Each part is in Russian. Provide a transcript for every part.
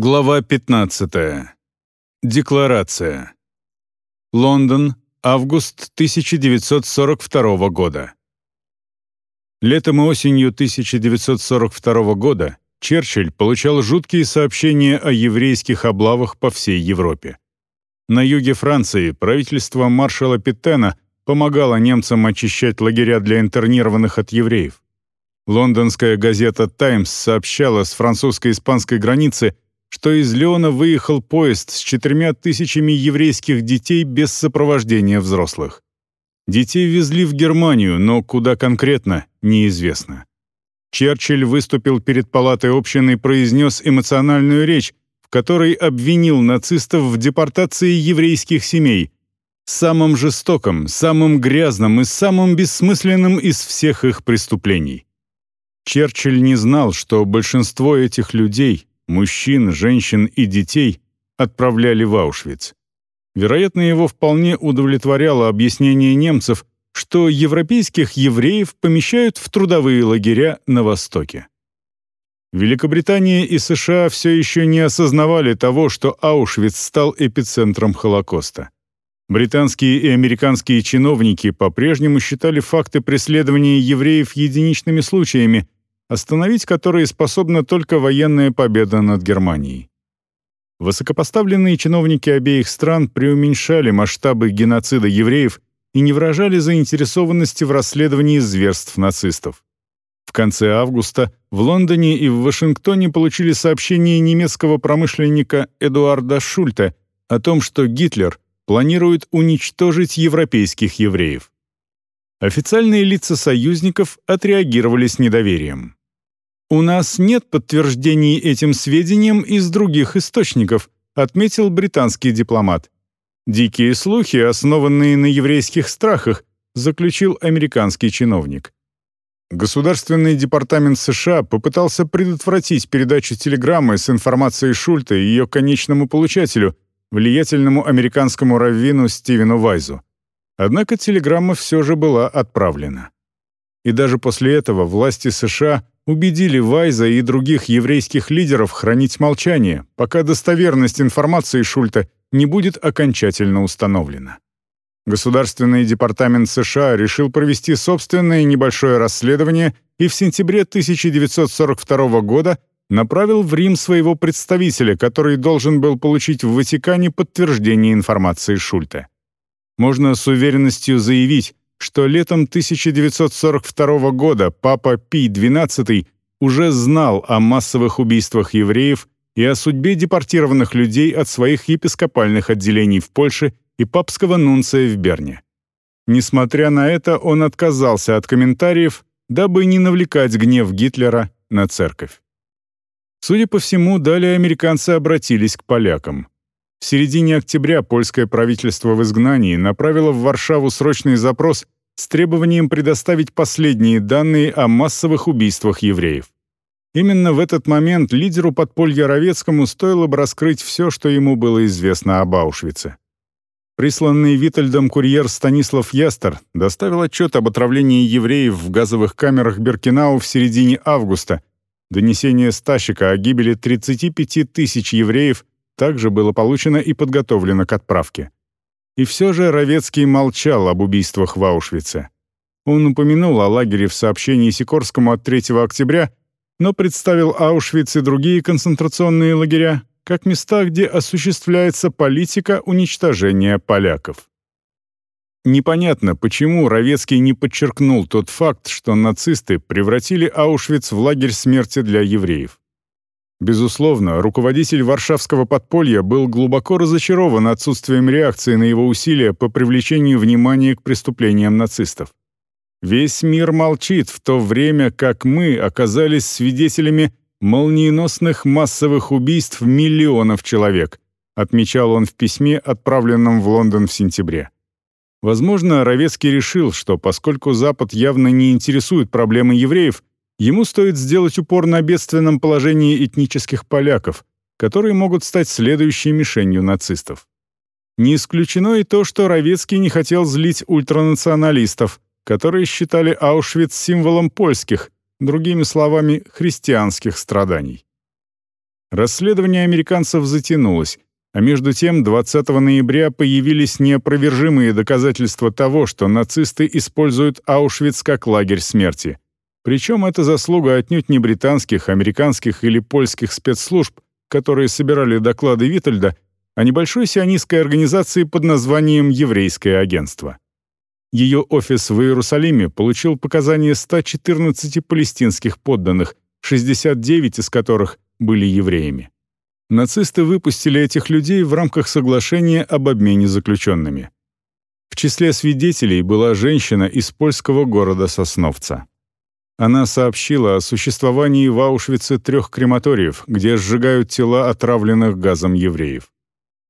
Глава 15. Декларация. Лондон, август 1942 года. Летом и осенью 1942 года Черчилль получал жуткие сообщения о еврейских облавах по всей Европе. На юге Франции правительство маршала Петтена помогало немцам очищать лагеря для интернированных от евреев. Лондонская газета «Таймс» сообщала с французско-испанской границы, что из Леона выехал поезд с четырьмя тысячами еврейских детей без сопровождения взрослых. Детей везли в Германию, но куда конкретно — неизвестно. Черчилль выступил перед палатой общин и произнес эмоциональную речь, в которой обвинил нацистов в депортации еврейских семей, самым жестоком, самым грязным и самым бессмысленным из всех их преступлений. Черчилль не знал, что большинство этих людей, мужчин, женщин и детей, отправляли в Аушвиц. Вероятно, его вполне удовлетворяло объяснение немцев, что европейских евреев помещают в трудовые лагеря на Востоке. Великобритания и США все еще не осознавали того, что Аушвиц стал эпицентром Холокоста. Британские и американские чиновники по-прежнему считали факты преследования евреев единичными случаями, остановить которые способна только военная победа над Германией. Высокопоставленные чиновники обеих стран преуменьшали масштабы геноцида евреев и не выражали заинтересованности в расследовании зверств нацистов. В конце августа в Лондоне и в Вашингтоне получили сообщение немецкого промышленника Эдуарда Шульта о том, что Гитлер планирует уничтожить европейских евреев. Официальные лица союзников отреагировали с недоверием. «У нас нет подтверждений этим сведениям из других источников», отметил британский дипломат. «Дикие слухи, основанные на еврейских страхах», заключил американский чиновник. Государственный департамент США попытался предотвратить передачу телеграммы с информацией Шульта и ее конечному получателю, влиятельному американскому раввину Стивену Вайзу. Однако телеграмма все же была отправлена. И даже после этого власти США убедили Вайза и других еврейских лидеров хранить молчание, пока достоверность информации Шульта не будет окончательно установлена. Государственный департамент США решил провести собственное небольшое расследование и в сентябре 1942 года направил в Рим своего представителя, который должен был получить в Ватикане подтверждение информации Шульта. Можно с уверенностью заявить, что летом 1942 года папа Пий XII уже знал о массовых убийствах евреев и о судьбе депортированных людей от своих епископальных отделений в Польше и папского нунция в Берне. Несмотря на это, он отказался от комментариев, дабы не навлекать гнев Гитлера на церковь. Судя по всему, далее американцы обратились к полякам. В середине октября польское правительство в изгнании направило в Варшаву срочный запрос с требованием предоставить последние данные о массовых убийствах евреев. Именно в этот момент лидеру подполья Ровецкому стоило бы раскрыть все, что ему было известно об Аушвице. Присланный Витальдом курьер Станислав Ястер доставил отчет об отравлении евреев в газовых камерах Беркинау в середине августа. Донесение Стащика о гибели 35 тысяч евреев также было получено и подготовлено к отправке. И все же Ровецкий молчал об убийствах в Аушвице. Он упомянул о лагере в сообщении Сикорскому от 3 октября, но представил Аушвиц и другие концентрационные лагеря как места, где осуществляется политика уничтожения поляков. Непонятно, почему Ровецкий не подчеркнул тот факт, что нацисты превратили Аушвиц в лагерь смерти для евреев. Безусловно, руководитель варшавского подполья был глубоко разочарован отсутствием реакции на его усилия по привлечению внимания к преступлениям нацистов. Весь мир молчит, в то время как мы оказались свидетелями молниеносных массовых убийств миллионов человек, отмечал он в письме, отправленном в Лондон в сентябре. Возможно, Ровецкий решил, что поскольку Запад явно не интересует проблемы евреев, ему стоит сделать упор на бедственном положении этнических поляков, которые могут стать следующей мишенью нацистов. Не исключено и то, что Ровецкий не хотел злить ультранационалистов, которые считали Аушвиц символом польских, другими словами, христианских страданий. Расследование американцев затянулось, а между тем 20 ноября появились неопровержимые доказательства того, что нацисты используют Аушвиц как лагерь смерти. Причем это заслуга отнюдь не британских, американских или польских спецслужб, которые собирали доклады Витальда, а небольшой сионистской организации под названием «Еврейское агентство». Ее офис в Иерусалиме получил показания 114 палестинских подданных, 69 из которых были евреями. Нацисты выпустили этих людей в рамках соглашения об обмене заключенными. В числе свидетелей была женщина из польского города Сосновца. Она сообщила о существовании в Аушвице трех крематориев, где сжигают тела отравленных газом евреев.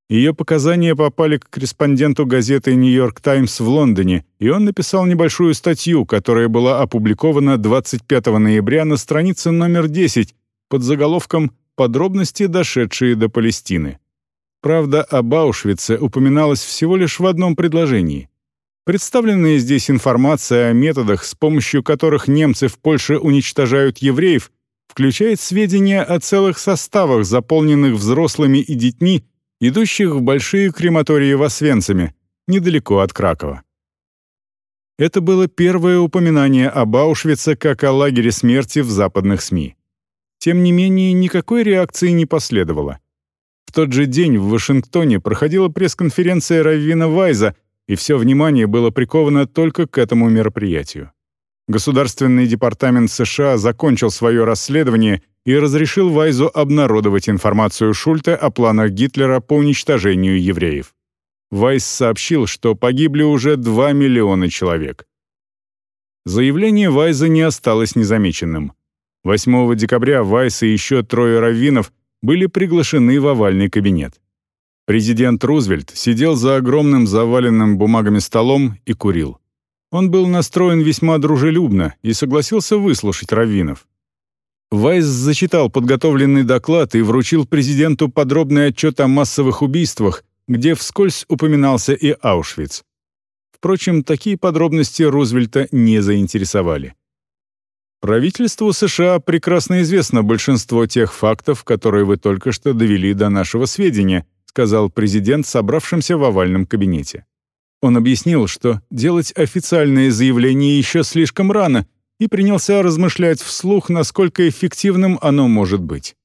Ее показания попали к корреспонденту газеты «Нью-Йорк Таймс» в Лондоне, и он написал небольшую статью, которая была опубликована 25 ноября на странице номер 10 под заголовком «Подробности, дошедшие до Палестины». Правда, об Аушвице упоминалось всего лишь в одном предложении. Представленная здесь информация о методах, с помощью которых немцы в Польше уничтожают евреев, включает сведения о целых составах, заполненных взрослыми и детьми, идущих в большие крематории в Освенциме, недалеко от Кракова. Это было первое упоминание об Аушвице как о лагере смерти в западных СМИ. Тем не менее, никакой реакции не последовало. В тот же день в Вашингтоне проходила пресс-конференция Раввина Вайза, и все внимание было приковано только к этому мероприятию. Государственный департамент США закончил свое расследование и разрешил Вайзу обнародовать информацию Шульте о планах Гитлера по уничтожению евреев. Вайс сообщил, что погибли уже 2 миллиона человек. Заявление Вайза не осталось незамеченным. 8 декабря Вайс и еще трое раввинов были приглашены в овальный кабинет. Президент Рузвельт сидел за огромным заваленным бумагами столом и курил. Он был настроен весьма дружелюбно и согласился выслушать раввинов. Вайс зачитал подготовленный доклад и вручил президенту подробный отчет о массовых убийствах, где вскользь упоминался и Аушвиц. Впрочем, такие подробности Рузвельта не заинтересовали. Правительству США прекрасно известно большинство тех фактов, которые вы только что довели до нашего сведения, сказал президент собравшимся в овальном кабинете. Он объяснил, что делать официальные заявления еще слишком рано — и принялся размышлять вслух, насколько эффективным оно может быть.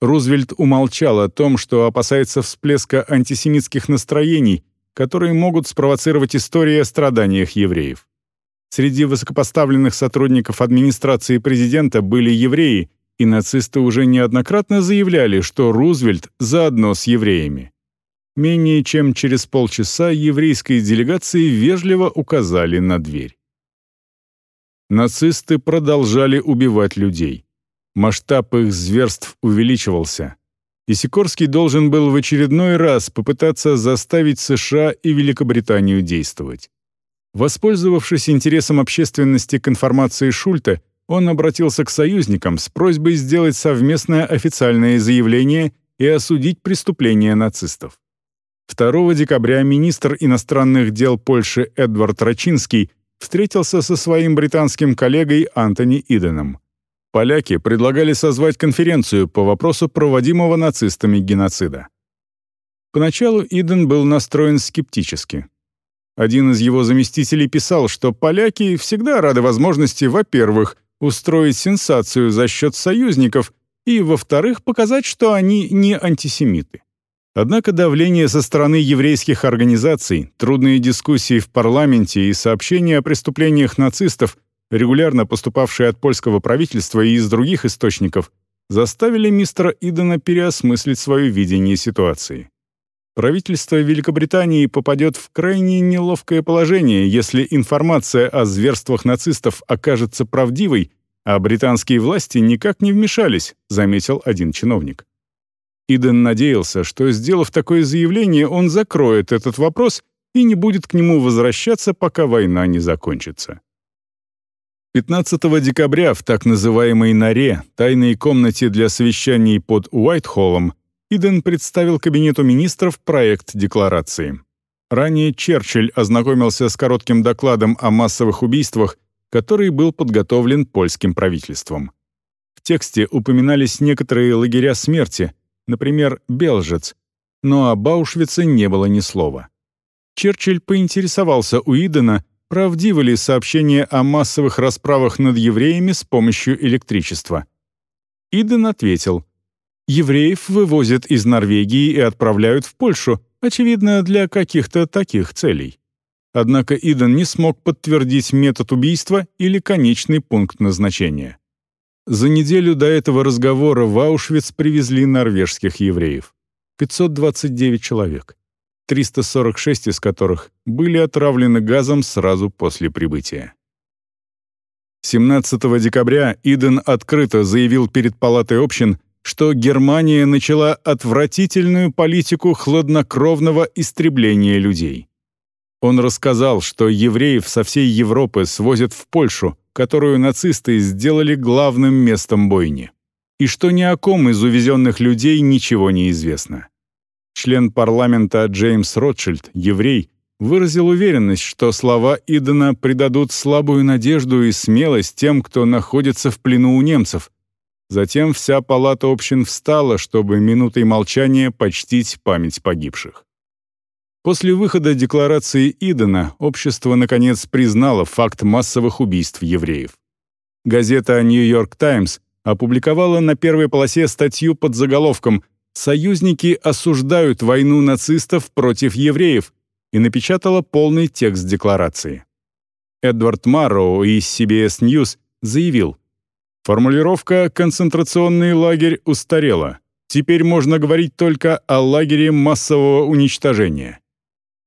Рузвельт умолчал о том, что опасается всплеска антисемитских настроений, которые могут спровоцировать истории о страданиях евреев. Среди высокопоставленных сотрудников администрации президента были евреи, и нацисты уже неоднократно заявляли, что Рузвельт заодно с евреями. Менее чем через полчаса еврейской делегации вежливо указали на дверь. Нацисты продолжали убивать людей. Масштаб их зверств увеличивался. И Сикорский должен был в очередной раз попытаться заставить США и Великобританию действовать. Воспользовавшись интересом общественности к информации Шульта, он обратился к союзникам с просьбой сделать совместное официальное заявление и осудить преступления нацистов. 2 декабря министр иностранных дел Польши Эдвард Рачинский встретился со своим британским коллегой Антони Иденом. Поляки предлагали созвать конференцию по вопросу проводимого нацистами геноцида. Поначалу Иден был настроен скептически. Один из его заместителей писал, что поляки всегда рады возможности, во-первых, устроить сенсацию за счет союзников и, во-вторых, показать, что они не антисемиты. Однако давление со стороны еврейских организаций, трудные дискуссии в парламенте и сообщения о преступлениях нацистов, регулярно поступавшие от польского правительства и из других источников, заставили мистера Идена переосмыслить свое видение ситуации. Правительство Великобритании попадет в крайне неловкое положение, если информация о зверствах нацистов окажется правдивой, а британские власти никак не вмешались, заметил один чиновник. Иден надеялся, что, сделав такое заявление, он закроет этот вопрос и не будет к нему возвращаться, пока война не закончится. 15 декабря в так называемой «Норе», тайной комнате для совещаний под Уайтхоллом, Иден представил Кабинету министров проект декларации. Ранее Черчилль ознакомился с коротким докладом о массовых убийствах, который был подготовлен польским правительством. В тексте упоминались некоторые лагеря смерти, например, Белжец, но об Аушвице не было ни слова. Черчилль поинтересовался у Идена, правдивы ли сообщения о массовых расправах над евреями с помощью электричества. Иден ответил, «Евреев вывозят из Норвегии и отправляют в Польшу, очевидно, для каких-то таких целей». Однако Иден не смог подтвердить метод убийства или конечный пункт назначения. За неделю до этого разговора в Аушвиц привезли норвежских евреев. 529 человек, 346 из которых были отравлены газом сразу после прибытия. 17 декабря Иден открыто заявил перед Палатой общин, что Германия начала отвратительную политику хладнокровного истребления людей. Он рассказал, что евреев со всей Европы свозят в Польшу, которую нацисты сделали главным местом бойни и что ни о ком из увезенных людей ничего не известно. Член парламента Джеймс Ротшильд, еврей, выразил уверенность, что слова Идена придадут слабую надежду и смелость тем, кто находится в плену у немцев. Затем вся палата общин встала, чтобы минутой молчания почтить память погибших. После выхода декларации Идена общество, наконец, признало факт массовых убийств евреев. Газета «Нью-Йорк Таймс» опубликовала на первой полосе статью под заголовком «Союзники осуждают войну нацистов против евреев» и напечатала полный текст декларации. Эдвард Марроу из CBS News заявил, «Формулировка «концентрационный лагерь» устарела. Теперь можно говорить только о лагере массового уничтожения».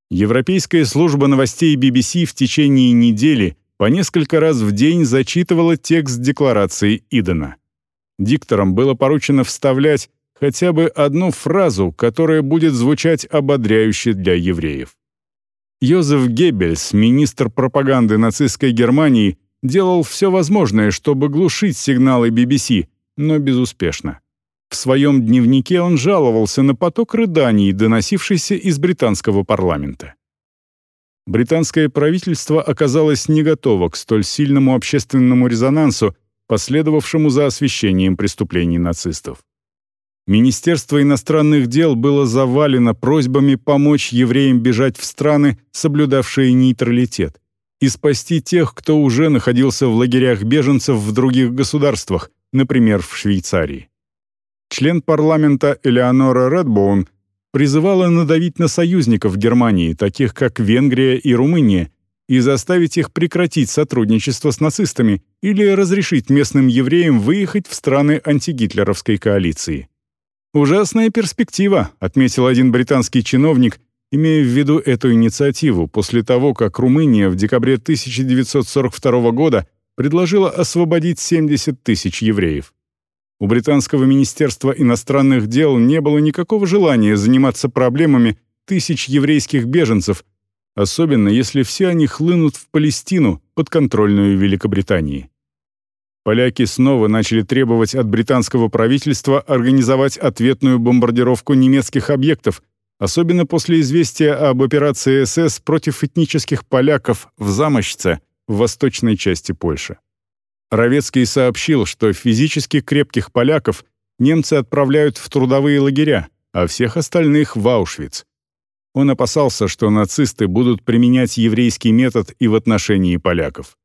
Европейская служба новостей BBC в течение недели по несколько раз в день зачитывала текст декларации Идена дикторам было поручено вставлять хотя бы одну фразу, которая будет звучать ободряюще для евреев. Йозеф Геббельс, министр пропаганды нацистской Германии, делал все возможное, чтобы глушить сигналы BBC, но безуспешно. В своем дневнике он жаловался на поток рыданий, доносившийся из британского парламента. Британское правительство оказалось не готово к столь сильному общественному резонансу, последовавшему за освещением преступлений нацистов. Министерство иностранных дел было завалено просьбами помочь евреям бежать в страны, соблюдавшие нейтралитет, и спасти тех, кто уже находился в лагерях беженцев в других государствах, например, в Швейцарии. Член парламента Элеонора Редбоун призывала надавить на союзников Германии, таких как Венгрия и Румыния, и заставить их прекратить сотрудничество с нацистами или разрешить местным евреям выехать в страны антигитлеровской коалиции. «Ужасная перспектива», — отметил один британский чиновник, имея в виду эту инициативу после того, как Румыния в декабре 1942 года предложила освободить 70 тысяч евреев. У британского министерства иностранных дел не было никакого желания заниматься проблемами тысяч еврейских беженцев, особенно если все они хлынут в Палестину, подконтрольную Великобритании. Поляки снова начали требовать от британского правительства организовать ответную бомбардировку немецких объектов, особенно после известия об операции СС против этнических поляков в Замощце в восточной части Польши. Равецкий сообщил, что физически крепких поляков немцы отправляют в трудовые лагеря, а всех остальных — в Аушвиц. Он опасался, что нацисты будут применять еврейский метод и в отношении поляков.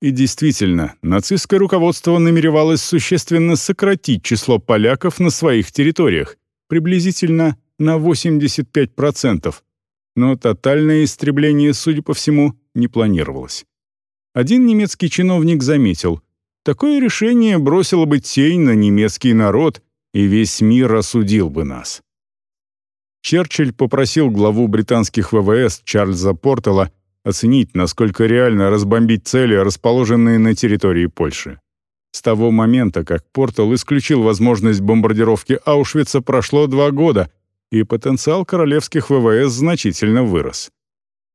И действительно, нацистское руководство намеревалось существенно сократить число поляков на своих территориях, приблизительно на 85%, но тотальное истребление, судя по всему, не планировалось. Один немецкий чиновник заметил, такое решение бросило бы тень на немецкий народ, и весь мир осудил бы нас. Черчилль попросил главу британских ВВС Чарльза Портела оценить, насколько реально разбомбить цели, расположенные на территории Польши. С того момента, как Портел исключил возможность бомбардировки Аушвица, прошло два года, и потенциал королевских ВВС значительно вырос.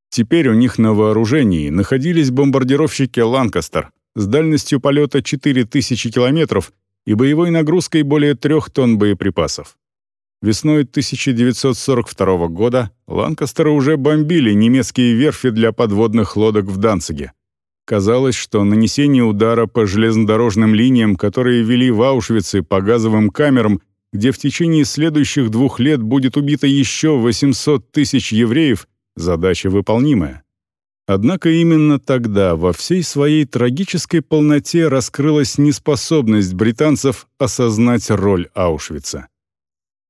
Теперь у них на вооружении находились бомбардировщики «Ланкастер» с дальностью полета 4000 километров и боевой нагрузкой более трех тонн боеприпасов. Весной 1942 года Ланкастеры уже бомбили немецкие верфи для подводных лодок в Данциге. Казалось, что нанесение удара по железнодорожным линиям, которые вели в Аушвиц и по газовым камерам, где в течение следующих двух лет будет убито еще 800 тысяч евреев, задача выполнимая. Однако именно тогда во всей своей трагической полноте раскрылась неспособность британцев осознать роль Аушвица.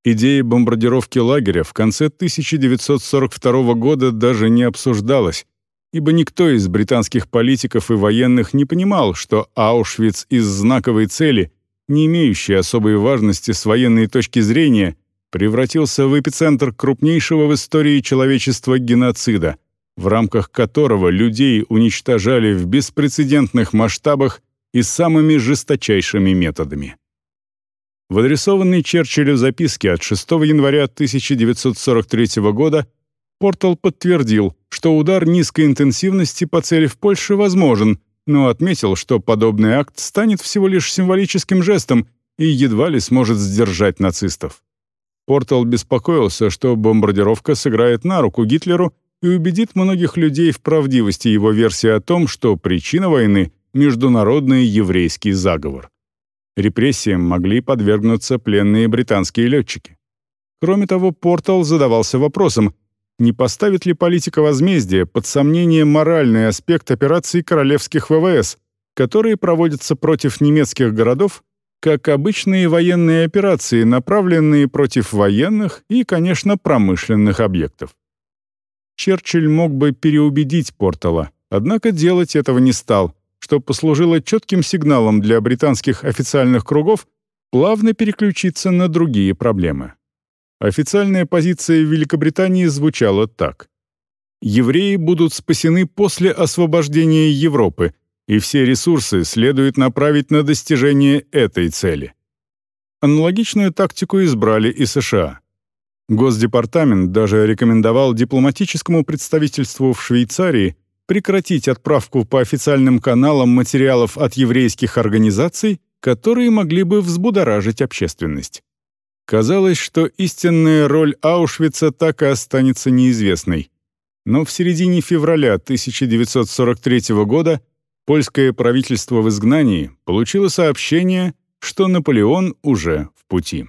Идея бомбардировки лагеря в конце 1942 года даже не обсуждалась, ибо никто из британских политиков и военных не понимал, что Аушвиц из знаковой цели, не имеющей особой важности с военной точки зрения, превратился в эпицентр крупнейшего в истории человечества геноцида, в рамках которого людей уничтожали в беспрецедентных масштабах и самыми жесточайшими методами. В адресованной Черчиллю записке от 6 января 1943 года Портал подтвердил, что удар низкой интенсивности по цели в Польше возможен, но отметил, что подобный акт станет всего лишь символическим жестом и едва ли сможет сдержать нацистов. Портал беспокоился, что бомбардировка сыграет на руку Гитлеру и убедит многих людей в правдивости его версии о том, что причина войны — международный еврейский заговор. Репрессиям могли подвергнуться пленные британские летчики. Кроме того, Портал задавался вопросом, не поставит ли политика возмездия под сомнение моральный аспект операций королевских ВВС, которые проводятся против немецких городов, как обычные военные операции, направленные против военных и, конечно, промышленных объектов. Черчилль мог бы переубедить Портала, однако делать этого не стал, что послужило четким сигналом для британских официальных кругов плавно переключиться на другие проблемы. Официальная позиция Великобритании звучала так. Евреи будут спасены после освобождения Европы, и все ресурсы следует направить на достижение этой цели. Аналогичную тактику избрали и США. Госдепартамент даже рекомендовал дипломатическому представительству в Швейцарии прекратить отправку по официальным каналам материалов от еврейских организаций, которые могли бы взбудоражить общественность. Казалось, что истинная роль Аушвица так и останется неизвестной. Но в середине февраля 1943 года польское правительство в изгнании получило сообщение, что Наполеон уже в пути.